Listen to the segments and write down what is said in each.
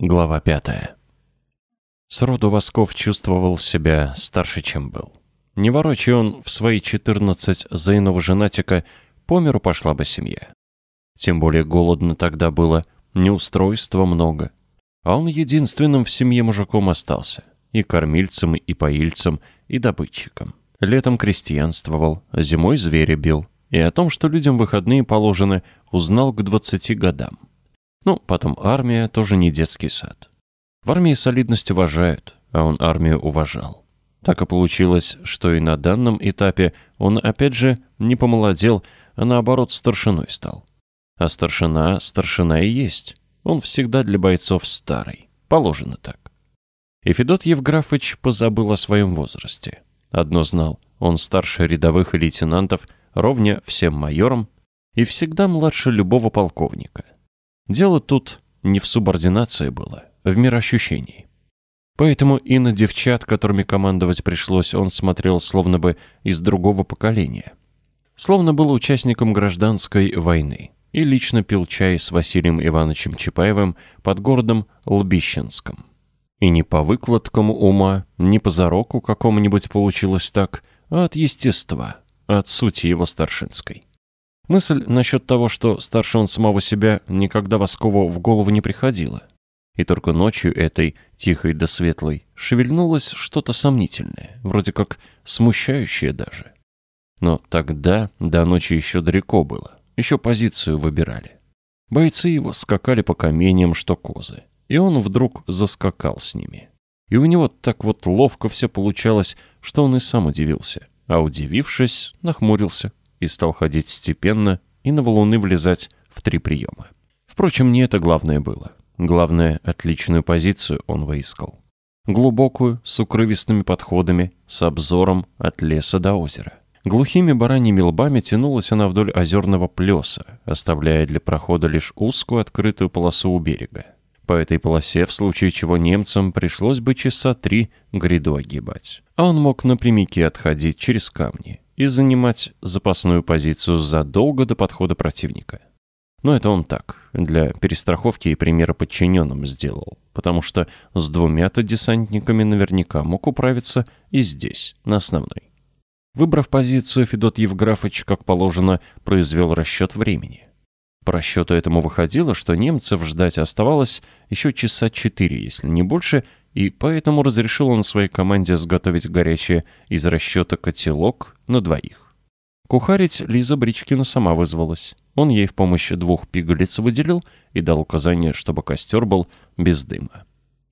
Глава пятая. Сроду Восков чувствовал себя старше, чем был. Не ворочай он в свои четырнадцать за иного женатика, по миру пошла бы семья. Тем более голодно тогда было, неустройства много. А он единственным в семье мужиком остался. И кормильцем, и поильцем, и добытчиком. Летом крестьянствовал, зимой зверя бил. И о том, что людям выходные положены, узнал к двадцати годам. Ну, потом армия тоже не детский сад. В армии солидность уважают, а он армию уважал. Так и получилось, что и на данном этапе он опять же не помолодел, а наоборот старшиной стал. А старшина старшина и есть. Он всегда для бойцов старый. Положено так. И Федот Евграфович позабыл о своем возрасте. Одно знал, он старше рядовых и лейтенантов, ровня всем майорам и всегда младше любого полковника – Дело тут не в субординации было, а в мироощущении. Поэтому и на девчат, которыми командовать пришлось, он смотрел словно бы из другого поколения. Словно был участником гражданской войны и лично пил чай с Василием Ивановичем Чапаевым под городом Лбищенском. И не по выкладкам ума, не по зароку какому-нибудь получилось так, а от естества, от сути его старшинской. Мысль насчет того, что старше он самого себя, никогда Воскову в голову не приходила. И только ночью этой, тихой да светлой, шевельнулось что-то сомнительное, вроде как смущающее даже. Но тогда до ночи еще далеко было, еще позицию выбирали. Бойцы его скакали по каменьям, что козы, и он вдруг заскакал с ними. И у него так вот ловко все получалось, что он и сам удивился, а удивившись, нахмурился и стал ходить степенно и на валуны влезать в три приема. Впрочем, не это главное было. Главное, отличную позицию он выискал. Глубокую, с укрывистыми подходами, с обзором от леса до озера. Глухими бараньими лбами тянулась она вдоль озерного плеса, оставляя для прохода лишь узкую открытую полосу у берега. По этой полосе, в случае чего немцам пришлось бы часа три гряду огибать. А он мог напрямики отходить через камни и занимать запасную позицию задолго до подхода противника. Но это он так, для перестраховки и примера подчиненным сделал, потому что с двумя-то десантниками наверняка мог управиться и здесь, на основной. Выбрав позицию, Федот Евграфович, как положено, произвел расчет времени. По расчету этому выходило, что немцев ждать оставалось еще часа четыре, если не больше, и поэтому разрешил он своей команде сготовить горячее из расчета котелок на двоих. Кухарить Лиза Бричкина сама вызвалась. Он ей в помощь двух пигалиц выделил и дал указание, чтобы костер был без дыма.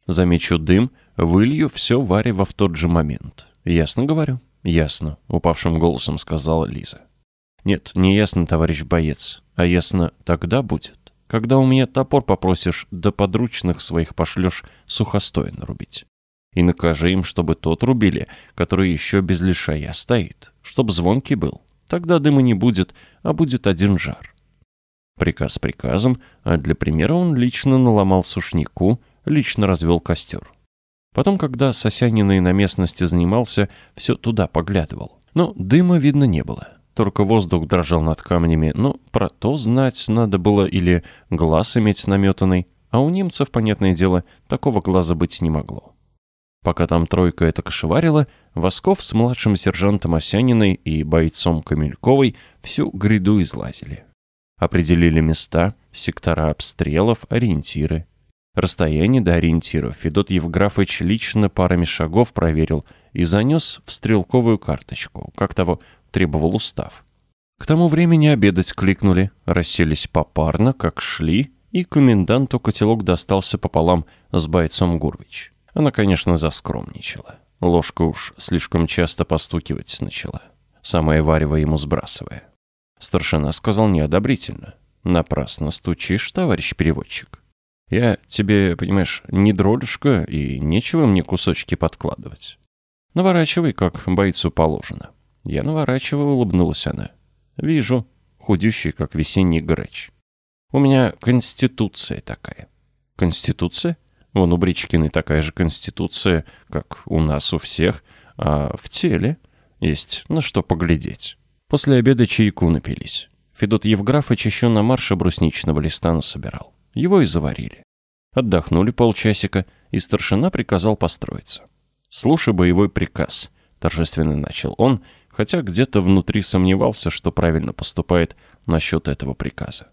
Замечу дым, вылью все варево в тот же момент. Ясно говорю? Ясно, упавшим голосом сказала Лиза. Нет, не ясно, товарищ боец, а ясно тогда будет, когда у меня топор попросишь, да подручных своих пошлешь сухостой нарубить. И накажи им, чтобы тот рубили, который еще без лишая стоит, чтоб звонкий был. Тогда дыма не будет, а будет один жар. Приказ приказом, а для примера он лично наломал сушнику, лично развел костер. Потом, когда Сосяниной на местности занимался, все туда поглядывал. Но дыма видно не было. Только воздух дрожал над камнями, ну, про то знать надо было или глаз иметь наметанный, а у немцев, понятное дело, такого глаза быть не могло. Пока там тройка это кошеварила, Восков с младшим сержантом Осяниной и бойцом Камельковой всю гряду излазили. Определили места, сектора обстрелов, ориентиры. Расстояние до ориентиров Федот Евграфович лично парами шагов проверил и занес в стрелковую карточку, как того требовал устав. К тому времени обедать кликнули, расселись попарно, как шли, и коменданту котелок достался пополам с бойцом Гурвич. Она, конечно, заскромничала. Ложка уж слишком часто постукивать начала, самое варево ему сбрасывая. Старшина сказал неодобрительно. «Напрасно стучишь, товарищ переводчик. Я тебе, понимаешь, не дролюшка, и нечего мне кусочки подкладывать. Наворачивай, как бойцу положено». Я наворачиваю, улыбнулась она. Вижу, худющий, как весенний грач. У меня конституция такая. Конституция? Вон у Бричкиной такая же конституция, как у нас у всех, а в теле есть на что поглядеть. После обеда чайку напились. Федот Евграфович еще на марше брусничного листа насобирал. Его и заварили. Отдохнули полчасика, и старшина приказал построиться. «Слушай боевой приказ», — торжественно начал он, хотя где-то внутри сомневался, что правильно поступает насчет этого приказа.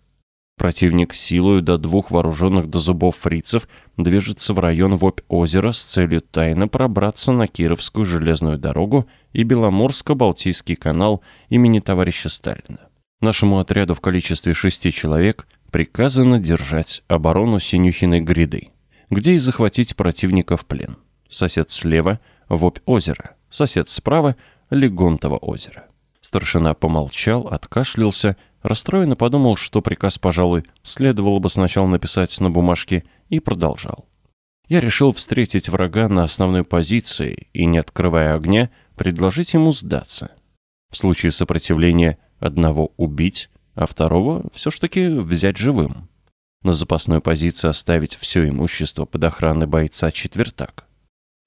Противник силою до двух вооруженных до зубов фрицев движется в район Вопь озера с целью тайно пробраться на Кировскую железную дорогу и Беломорско-Балтийский канал имени товарища Сталина. Нашему отряду в количестве шести человек приказано держать оборону Синюхиной гряды, где и захватить противника в плен. Сосед слева — Вопь озера, сосед справа — Легонтово озеро. Старшина помолчал, откашлялся, расстроенно подумал, что приказ, пожалуй, следовало бы сначала написать на бумажке, и продолжал. Я решил встретить врага на основной позиции и, не открывая огня, предложить ему сдаться. В случае сопротивления одного убить, а второго все ж таки взять живым. На запасной позиции оставить все имущество под охраной бойца четвертак.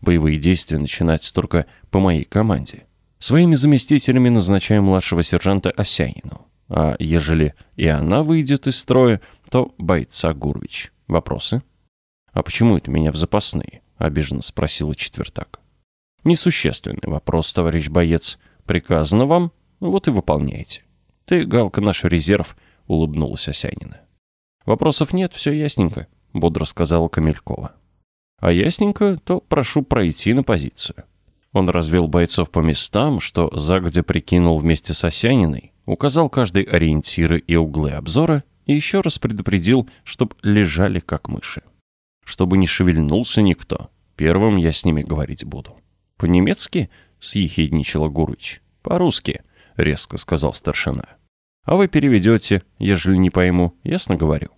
Боевые действия начинать только по моей команде. Своими заместителями назначаем младшего сержанта Осянину. А ежели и она выйдет из строя, то бойца Гурвич. Вопросы? «А почему это меня в запасные?» — обиженно спросила четвертак. «Несущественный вопрос, товарищ боец. Приказано вам, вот и выполняйте». «Ты, Галка, наш резерв», — улыбнулась Осянина. «Вопросов нет, все ясненько», — бодро сказала Камелькова. «А ясненько, то прошу пройти на позицию». Он развел бойцов по местам, что загодя прикинул вместе с Осяниной, указал каждый ориентиры и углы обзора и еще раз предупредил, чтоб лежали как мыши. Чтобы не шевельнулся никто, первым я с ними говорить буду. «По-немецки?» — съехидничала Гурыч. «По-русски», — резко сказал старшина. «А вы переведете, ежели не пойму, ясно говорю».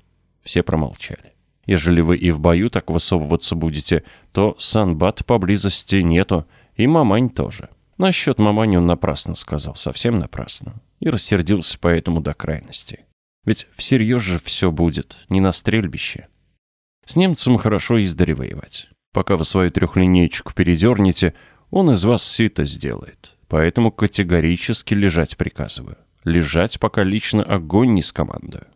Все промолчали. «Ежели вы и в бою так высовываться будете, то санбат поблизости нету, и мамань тоже». Насчет мамани он напрасно сказал, совсем напрасно. И рассердился поэтому до крайности. Ведь всерьез же все будет, не на стрельбище. С немцем хорошо издали воевать. Пока вы свою трехлинеечку передернете, он из вас сито сделает. Поэтому категорически лежать приказываю. Лежать, пока лично огонь не скомандую.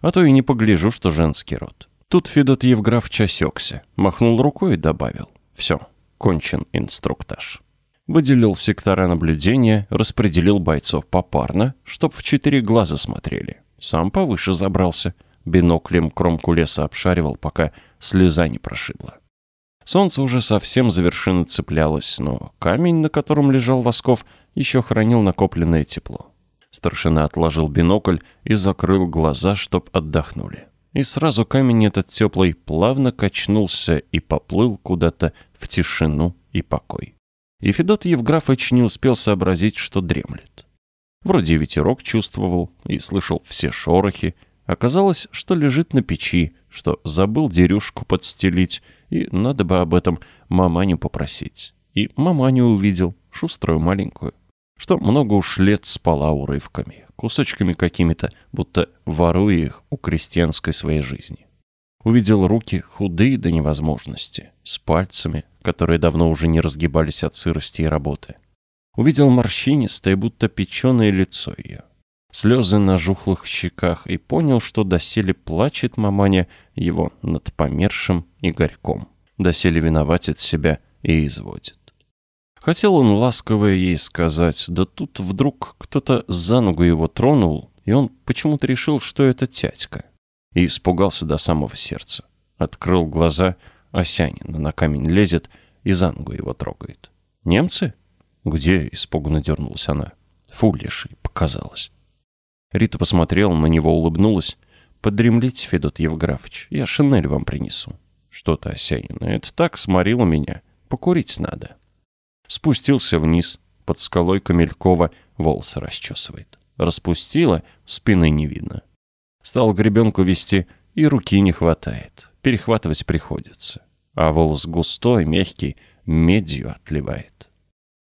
А то и не погляжу, что женский род. Тут Федот Евграф осекся, махнул рукой и добавил. Все, кончен инструктаж. Выделил сектора наблюдения, распределил бойцов попарно, чтоб в четыре глаза смотрели. Сам повыше забрался, биноклем кромку леса обшаривал, пока слеза не прошибла. Солнце уже совсем за вершины цеплялось, но камень, на котором лежал Восков, еще хранил накопленное тепло. Старшина отложил бинокль и закрыл глаза, чтоб отдохнули. И сразу камень этот теплый плавно качнулся и поплыл куда-то в тишину и покой и Федот Евграфович не успел сообразить, что дремлет. Вроде ветерок чувствовал и слышал все шорохи, оказалось, что лежит на печи, что забыл дерюшку подстелить, и надо бы об этом маманю попросить. И маманю увидел, шуструю маленькую, что много уж лет спала урывками, кусочками какими-то, будто воруя их у крестьянской своей жизни. Увидел руки худые до невозможности, с пальцами, которые давно уже не разгибались от сырости и работы. Увидел морщинистое, будто печеное лицо ее. Слезы на жухлых щеках и понял, что доселе плачет маманя его над помершим и горьком. Доселе виноватит себя и изводит. Хотел он ласковое ей сказать, да тут вдруг кто-то за ногу его тронул, и он почему-то решил, что это тятька и испугался до самого сердца. Открыл глаза, Осянина на камень лезет и за ногу его трогает. «Немцы?» «Где?» — испуганно дернулась она. «Фу, леший, показалось». Рита посмотрела на него, улыбнулась. «Подремлите, Федот Евграфович, я шинель вам принесу». «Что-то, Осянина, это так сморило меня. Покурить надо». Спустился вниз, под скалой Камелькова волосы расчесывает. Распустила, спины не видно. Стал гребенку вести, и руки не хватает. Перехватывать приходится. А волос густой, мягкий, медью отливает.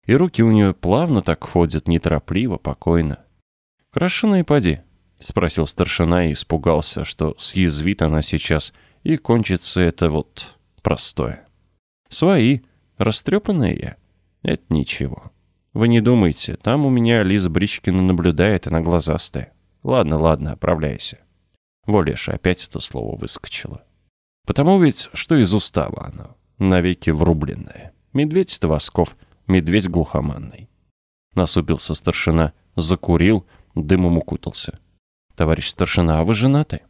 И руки у нее плавно так ходят, неторопливо, покойно. «Крашена и поди», — спросил старшина и испугался, что съязвит она сейчас, и кончится это вот простое. «Свои, растрепанные я. Это ничего. Вы не думайте, там у меня Лиза Бричкина наблюдает, она глазастая. Ладно, ладно, оправляйся». Волеша опять это слово выскочило. Потому ведь, что из устава оно, навеки врубленное. Медведь-то Восков, медведь глухоманный. Насупился старшина, закурил, дымом укутался. «Товарищ старшина, а вы женаты?»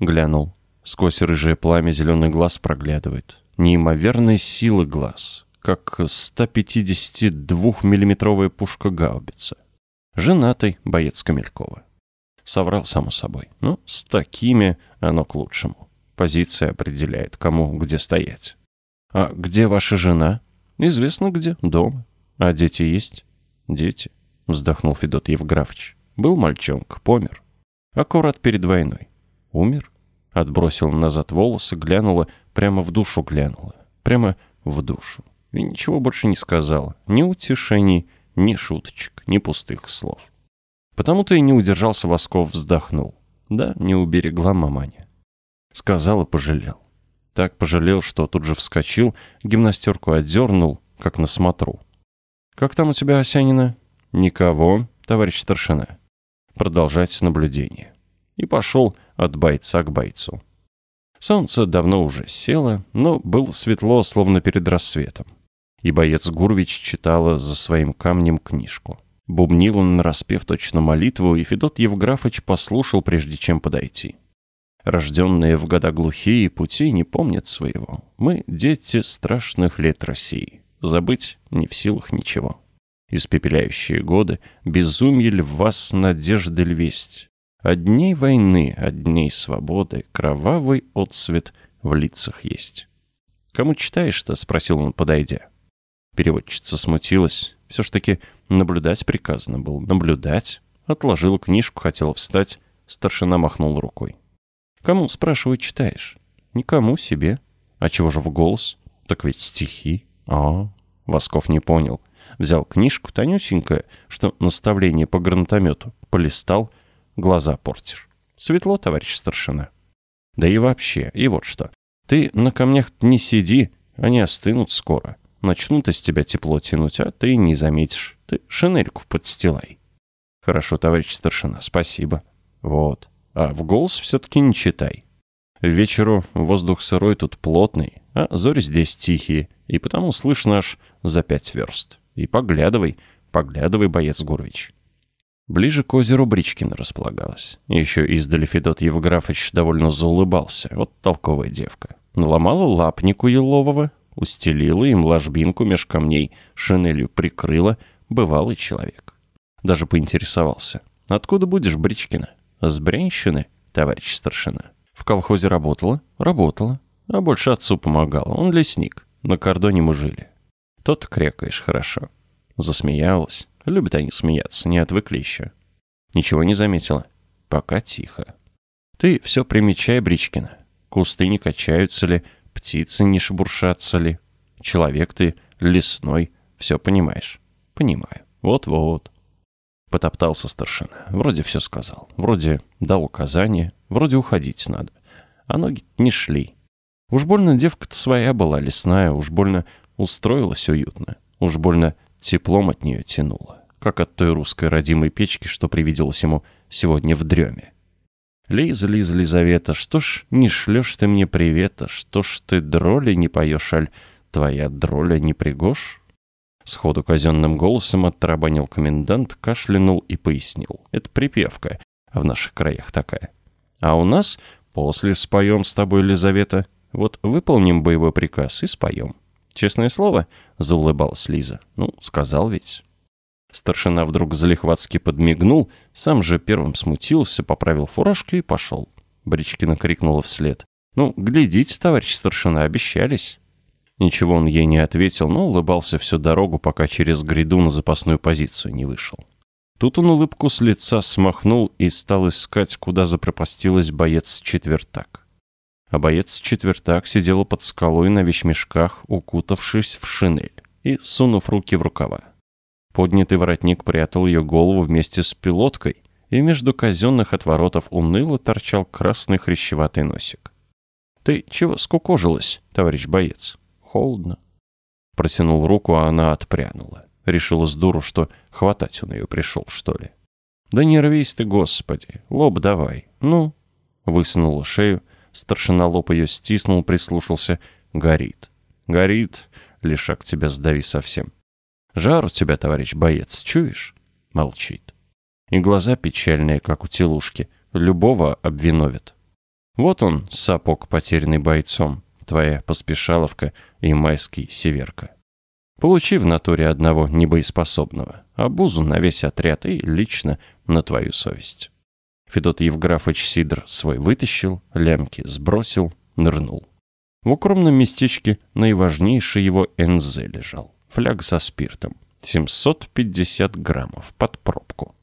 Глянул. Сквозь рыжее пламя зеленый глаз проглядывает. Неимоверной силы глаз, как 152-миллиметровая пушка гаубица. Женатый боец Камелькова. Соврал, само собой. Ну, с такими оно к лучшему. Позиция определяет, кому где стоять. А где ваша жена? Известно где. Дома. А дети есть? Дети. Вздохнул Федот Евграфович. Был мальчонка, помер. Аккурат перед войной. Умер? Отбросил назад волосы, глянула, прямо в душу глянула. Прямо в душу. И ничего больше не сказала. Ни утешений, ни шуточек, ни пустых слов. Потому-то и не удержался Восков, вздохнул. Да, не уберегла маманя. Сказал и пожалел. Так пожалел, что тут же вскочил, гимнастерку отдернул, как на смотру. «Как там у тебя, Осянина?» «Никого, товарищ старшина». Продолжать наблюдение. И пошел от бойца к бойцу. Солнце давно уже село, но было светло, словно перед рассветом. И боец Гурвич читала за своим камнем книжку. Бубнил он нараспев точно молитву, и Федот Евграфович послушал, прежде чем подойти. Рожденные в года глухие пути не помнят своего. Мы — дети страшных лет России. Забыть не в силах ничего. Испепеляющие годы, безумье ль в вас надежды ль весть? От дней войны, от дней свободы кровавый отсвет в лицах есть. «Кому читаешь-то?» — спросил он, подойдя. Переводчица смутилась. Все ж таки наблюдать приказано было. Наблюдать. Отложила книжку, хотела встать. Старшина махнул рукой. «Кому, спрашиваю, читаешь?» «Никому, себе». «А чего же в голос?» «Так ведь стихи». «А, Восков не понял. Взял книжку, тонюсенькая, что наставление по гранатомету. Полистал, глаза портишь. Светло, товарищ старшина. Да и вообще, и вот что. Ты на камнях не сиди, они остынут скоро. Начнут из тебя тепло тянуть, а ты не заметишь. Ты шинельку подстилай. Хорошо, товарищ старшина, спасибо. Вот. А в голос все-таки не читай. Вечеру воздух сырой тут плотный, а зори здесь тихие, и потому слышно аж за пять верст. И поглядывай, поглядывай, боец Гурвич. Ближе к озеру Бричкина располагалась. Еще издали Федот Евграфович довольно заулыбался. Вот толковая девка. Наломала лапнику елового, устелила им ложбинку меж камней, шинелью прикрыла, бывалый человек. Даже поинтересовался. «Откуда будешь, Бричкина?» «С Брянщины, товарищ старшина». «В колхозе работала?» «Работала. А больше отцу помогала. Он лесник. На кордоне мы жили». «Тот крекаешь хорошо». Засмеялась. Любят они смеяться, не отвыкли еще. Ничего не заметила. Пока тихо. Ты все примечай, Бричкина. Кусты не качаются ли, птицы не шебуршатся ли. Человек ты лесной, все понимаешь. Понимаю. Вот-вот. Потоптался старшина. Вроде все сказал. Вроде дал указание. Вроде уходить надо. А ноги не шли. Уж больно девка-то своя была лесная. Уж больно устроилась уютно. Уж больно теплом от нее тянуло. Как от той русской родимой печки, что привиделось ему сегодня в дреме. Лиза, Лиза, Лизавета, что ж не шлешь ты мне привета, что ж ты дроли не поешь, аль твоя дроля не пригож? Сходу казенным голосом оттарабанил комендант, кашлянул и пояснил. Это припевка, а в наших краях такая. А у нас после споем с тобой, Лизавета. Вот выполним боевой приказ и споем. Честное слово, заулыбалась Лиза. Ну, сказал ведь. Старшина вдруг залихватски подмигнул, сам же первым смутился, поправил фуражку и пошел. Бричкина крикнула вслед. «Ну, глядите, товарищ старшина, обещались». Ничего он ей не ответил, но улыбался всю дорогу, пока через гряду на запасную позицию не вышел. Тут он улыбку с лица смахнул и стал искать, куда запропастилась боец-четвертак. А боец-четвертак сидела под скалой на вещмешках, укутавшись в шинель и сунув руки в рукава. Поднятый воротник прятал ее голову вместе с пилоткой, и между казенных отворотов уныло торчал красный хрящеватый носик. «Ты чего скукожилась, товарищ боец? Холодно». Протянул руку, а она отпрянула. Решила с дуру, что хватать он ее пришел, что ли. «Да не рвись ты, господи! Лоб давай! Ну!» Высунула шею, Старшина лоб ее стиснул, прислушался. Горит. Горит. Лишак тебя сдави совсем. Жар у тебя, товарищ боец, чуешь? Молчит. И глаза печальные, как у телушки. Любого обвиновят. Вот он, сапог, потерянный бойцом. Твоя поспешаловка и майский северка. Получи в натуре одного небоеспособного, обузу на весь отряд и лично на твою совесть. Федот Евграфович Сидор свой вытащил, лямки сбросил, нырнул. В укромном местечке наиважнейший его НЗ лежал. Фляг со спиртом. 750 граммов под пробку.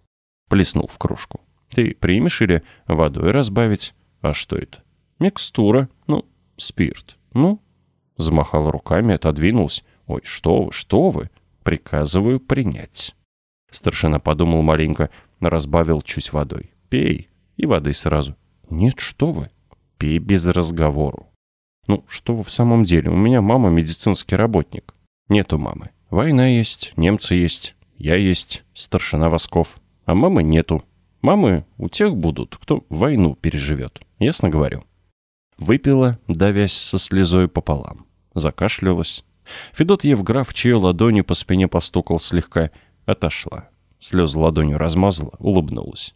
Плеснул в кружку. Ты примешь или водой разбавить? А что это? Микстура. Ну, спирт. Ну? Замахал руками, отодвинулся. Ой, что вы, что вы? Приказываю принять. Старшина подумал маленько, разбавил чуть водой. Пей. И воды сразу. Нет, что вы. Пей без разговору. Ну, что вы в самом деле? У меня мама медицинский работник. Нету мамы. Война есть, немцы есть, я есть, старшина Восков. А мамы нету. Мамы у тех будут, кто войну переживет. Ясно говорю. Выпила, давясь со слезой пополам. Закашлялась. Федот Евграф, чьей ладонью по спине постукал слегка, отошла. Слезы ладонью размазала, улыбнулась.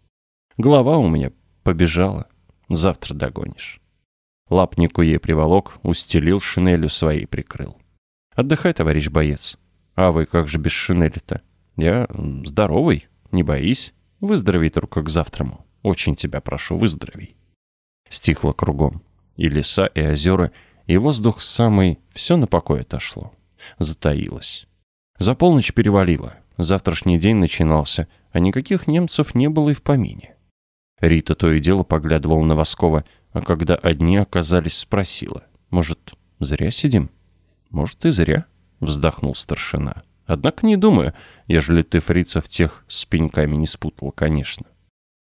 Голова у меня побежала. Завтра догонишь. Лапнику ей приволок, устелил шинелью своей прикрыл. Отдыхай, товарищ боец. А вы как же без шинели-то? Я здоровый, не боись. Выздорови только к завтраму. Очень тебя прошу, выздорови. Стихло кругом. И леса, и озера, и воздух самый, все на покой отошло. Затаилось. За полночь перевалило. Завтрашний день начинался, а никаких немцев не было и в помине. Рита то и дело поглядывала на Воскова, а когда одни оказались, спросила. «Может, зря сидим?» «Может, и зря», — вздохнул старшина. «Однако не думаю, ежели ты фрицев тех с пеньками не спутал, конечно».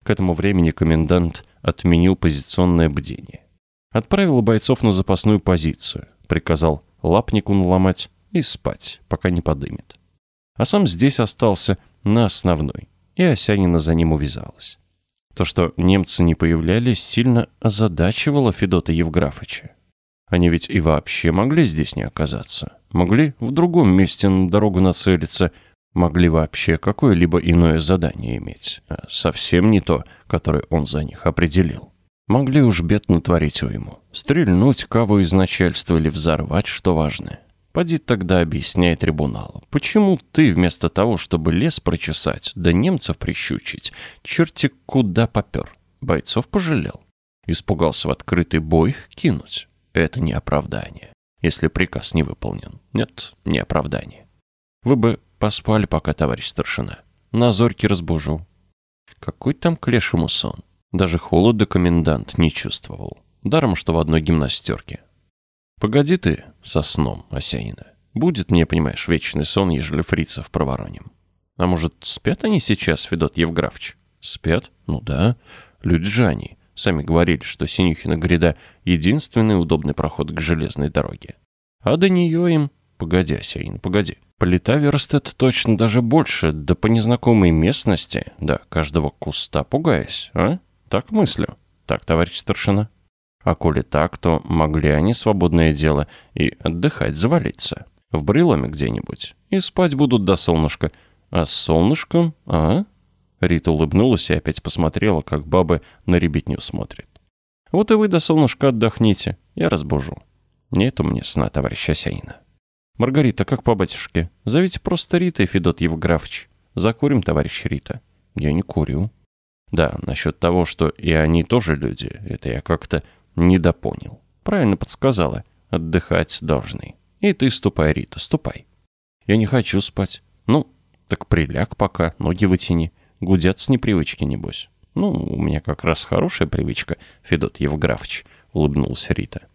К этому времени комендант отменил позиционное бдение. Отправил бойцов на запасную позицию, приказал лапнику наломать и спать, пока не подымет. А сам здесь остался на основной, и Осянина за ним увязалась. То, что немцы не появлялись, сильно озадачивало Федота Евграфыча. Они ведь и вообще могли здесь не оказаться. Могли в другом месте на дорогу нацелиться, могли вообще какое-либо иное задание иметь, а совсем не то, которое он за них определил. Могли уж бед натворить ему, стрельнуть кого из начальства или взорвать, что важное. Поди тогда объясняй трибуналу, почему ты вместо того, чтобы лес прочесать, да немцев прищучить, черти куда попер? Бойцов пожалел. Испугался в открытый бой кинуть. Это не оправдание, если приказ не выполнен. Нет, не оправдание. Вы бы поспали пока, товарищ старшина. На зорьке разбужу. Какой там к лешему сон? Даже холода комендант не чувствовал. Даром, что в одной гимнастерке. Погоди ты со сном, Осянина. Будет мне, понимаешь, вечный сон, ежели фрицев провороним. А может, спят они сейчас, Федот Евграфович? Спят? Ну да. Люди же они. Сами говорили, что Синюхина гряда — единственный удобный проход к железной дороге. А до нее им... Погоди, Осянин, погоди. Полета верстет точно даже больше, да по незнакомой местности, да каждого куста пугаясь, а? Так мыслю. Так, товарищ старшина? А коли так, то могли они свободное дело и отдыхать, завалиться. В брыломе где-нибудь. И спать будут до солнышка. А с солнышком, а? Рита улыбнулась и опять посмотрела, как бабы на ребятню смотрят. Вот и вы до солнышка отдохните, я разбужу. Нету мне сна, товарищ Осянина. Маргарита, как по батюшке? Зовите просто Ритой, Федот Евграфович. Закурим, товарищ Рита. Я не курю. Да, насчет того, что и они тоже люди, это я как-то Недопонял. Правильно подсказала. Отдыхать должны. И ты ступай, Рита, ступай. Я не хочу спать. Ну, так приляг пока, ноги вытяни. Гудят с непривычки, небось. Ну, у меня как раз хорошая привычка, Федот Евграфович, улыбнулся Рита.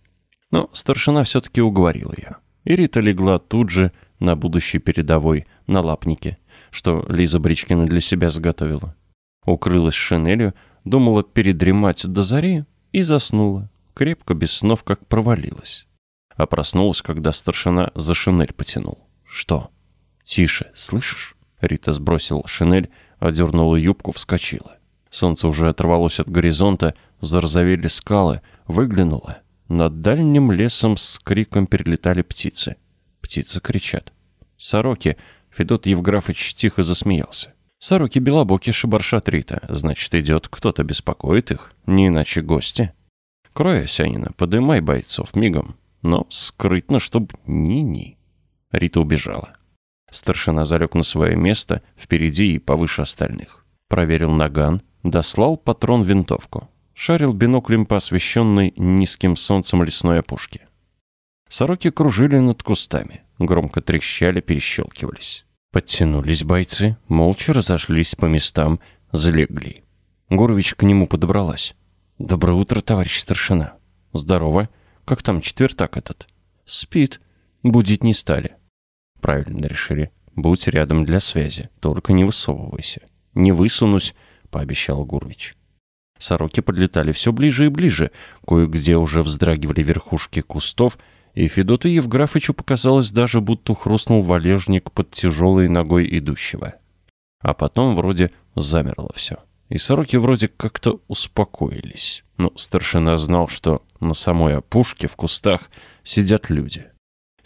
Но старшина все-таки уговорил ее. И Рита легла тут же на будущей передовой, на лапнике, что Лиза Бричкина для себя заготовила. Укрылась шинелью, думала передремать до зари, и заснула, крепко без снов, как провалилась. А проснулась, когда старшина за шинель потянул. «Что?» «Тише, слышишь?» Рита сбросила шинель, одернула юбку, вскочила. Солнце уже оторвалось от горизонта, зарозовели скалы, выглянуло. Над дальним лесом с криком перелетали птицы. Птицы кричат. Сороки. Федот Евграфович тихо засмеялся. Сороки белобоки шибаршат Рита. Значит, идет кто-то беспокоит их. Не иначе гости. Крой, Осянина, подымай бойцов мигом. Но скрытно, чтоб ни-ни. Рита убежала. Старшина залег на свое место, впереди и повыше остальных. Проверил наган, дослал патрон винтовку. Шарил биноклем по освещенной низким солнцем лесной опушке. Сороки кружили над кустами, громко трещали, перещелкивались. Подтянулись бойцы, молча разошлись по местам, залегли. Горович к нему подобралась. «Доброе утро, товарищ старшина». «Здорово. Как там четвертак этот?» «Спит. Будить не стали». «Правильно решили. Будь рядом для связи. Только не высовывайся». «Не высунусь», — пообещал Гурвич. Сороки подлетали все ближе и ближе. Кое-где уже вздрагивали верхушки кустов — и Федоту Евграфычу показалось даже, будто хрустнул валежник под тяжелой ногой идущего. А потом вроде замерло все. И сороки вроде как-то успокоились. Но старшина знал, что на самой опушке в кустах сидят люди.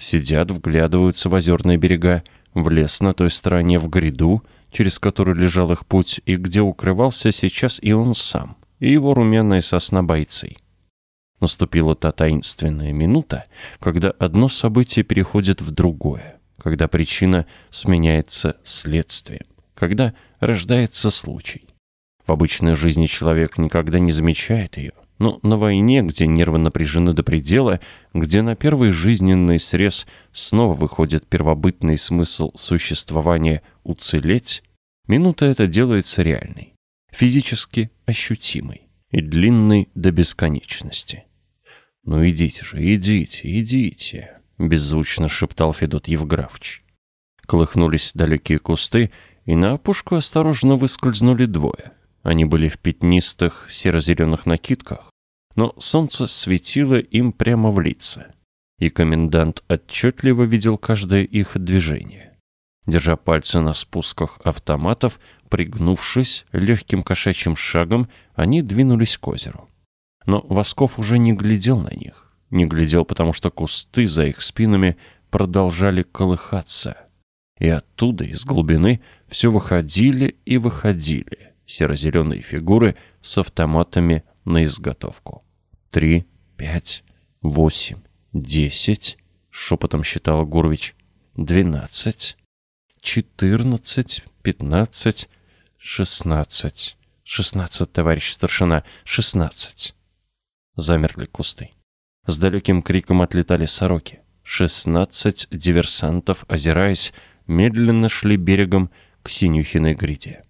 Сидят, вглядываются в озерные берега, в лес на той стороне, в гряду, через который лежал их путь, и где укрывался сейчас и он сам, и его румяная сосна бойцы. Наступила та таинственная минута, когда одно событие переходит в другое, когда причина сменяется следствием, когда рождается случай. В обычной жизни человек никогда не замечает ее, но на войне, где нервы напряжены до предела, где на первый жизненный срез снова выходит первобытный смысл существования «уцелеть», минута эта делается реальной, физически ощутимой и длинной до бесконечности. «Ну идите же, идите, идите», — беззвучно шептал Федот Евграфович. Колыхнулись далекие кусты, и на опушку осторожно выскользнули двое. Они были в пятнистых серо-зеленых накидках, но солнце светило им прямо в лица, и комендант отчетливо видел каждое их движение. Держа пальцы на спусках автоматов, пригнувшись легким кошачьим шагом, они двинулись к озеру. Но Восков уже не глядел на них. Не глядел, потому что кусты за их спинами продолжали колыхаться. И оттуда, из глубины, все выходили и выходили серо-зеленые фигуры с автоматами на изготовку. «Три, пять, восемь, десять», — шепотом считал Гурвич. «Двенадцать, четырнадцать, пятнадцать, шестнадцать». «Шестнадцать, товарищ старшина, шестнадцать!» замерли кусты. С далеким криком отлетали сороки. Шестнадцать диверсантов, озираясь, медленно шли берегом к Синюхиной гряде.